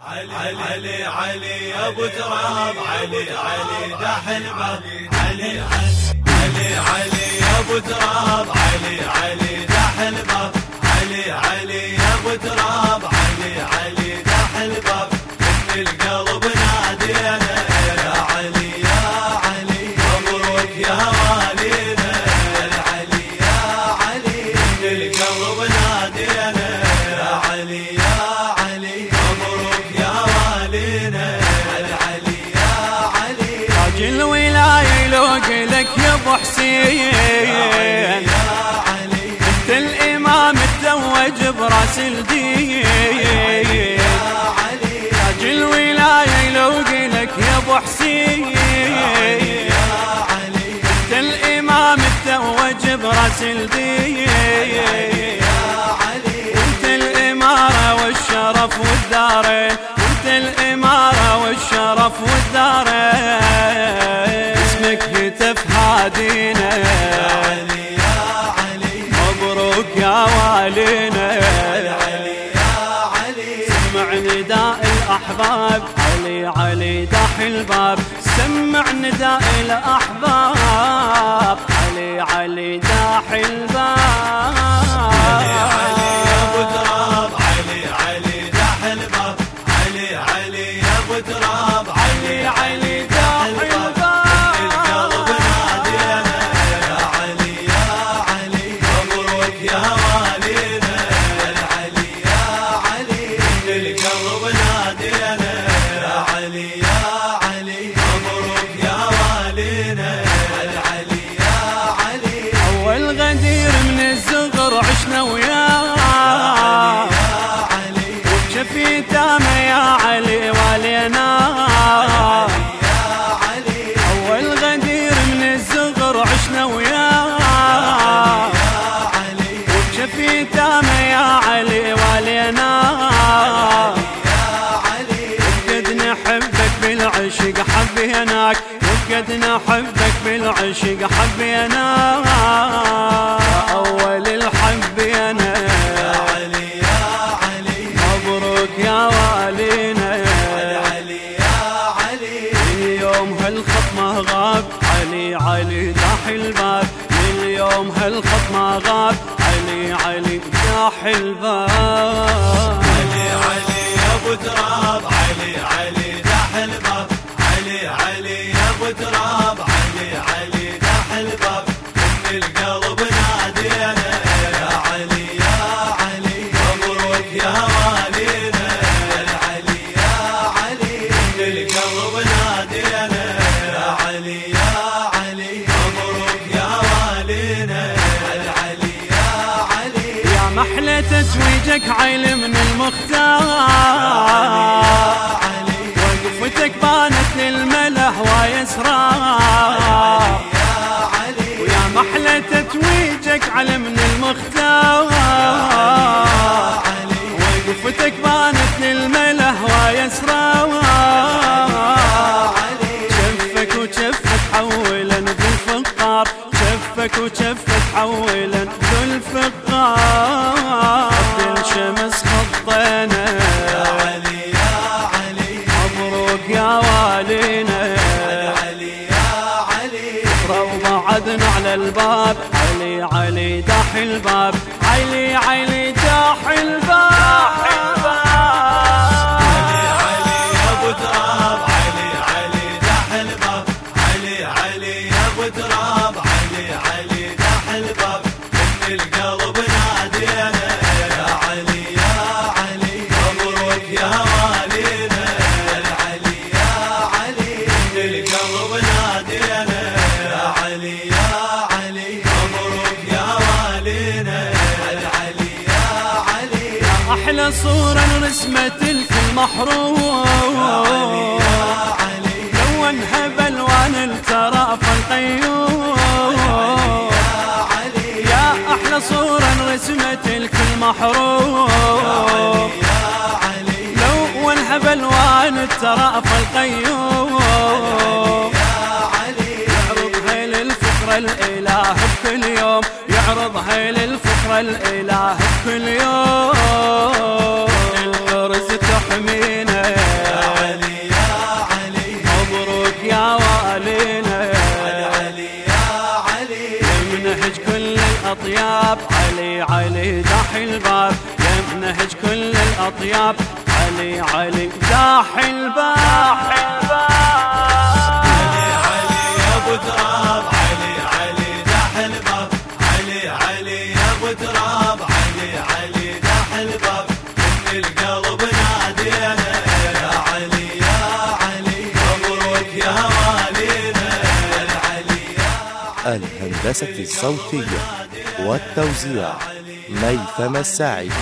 علي علي علي يا أبو تراب علي علي داح الباب علي علي علي يا أبو تراب علي علي داح الباب علي علي أبو تراب علي علي الباب من القلب نادينا يا علي يا علي مبروك يا علي تاج الولاية يلوق لك يا أبو حسين. أنت الإمام التوج براس الدين. تاج الولاية يلوق لك يا أبو حسين. أنت الإمام التوج براس الدين. أنت الإمارة والشرف والدارين أنت الإمارة والشرف والدارين هتف هادينا. علي يا علي مبروك يا والينا. علي يا علي سمع نداء الأحباب. علي علي داح الباب. سمع نداء الأحباب. علي علي داح الباب. وقد نحبك بالعشق حبيناك يا أول الحبينا يا علي يا علي. مبروك يا والينا علي يا علي. اليوم هالخط ما غاب علي علي داح الباب اليوم هالخط ما غاب علي علي داح الباب علي علي يا أبو تراب. يا محلى تتويجك عيل من المختار. وقفتك بانت ويسرار. يا علي ويا محلى من المختار. وقفتك بانت للملح ويسرار. علي شفك وشفك حولا ذو الفقار. شفك وشفك حولا ذو الفقار. خطينا علي يا علي. مبروك يا والينا. علي يا علي. وبعدنا على الباب. علي علي داح الباب. علي علي داح الباب. أحلى صورة رسمت لك المحروم. لونها بالوان التراف القيوم. يا أحلى صورة رسمت لك المحروم. لونها بالوان التراف القيوم. يا علي يعرضها للفقر الإله بكل يوم. يعرضها للفقر الإله بكل يوم. الأطياب. علي علي داح الباب يمنهج كل الأطياب. علي علي داح الباب علي علي يا أبو تراب علي علي الباب علي علي يا أبو تراب علي علي الباب من القلب نادينا يا علي يا علي مبروك يا الهندسة الصوتية. والتوزيع ميثم السعيد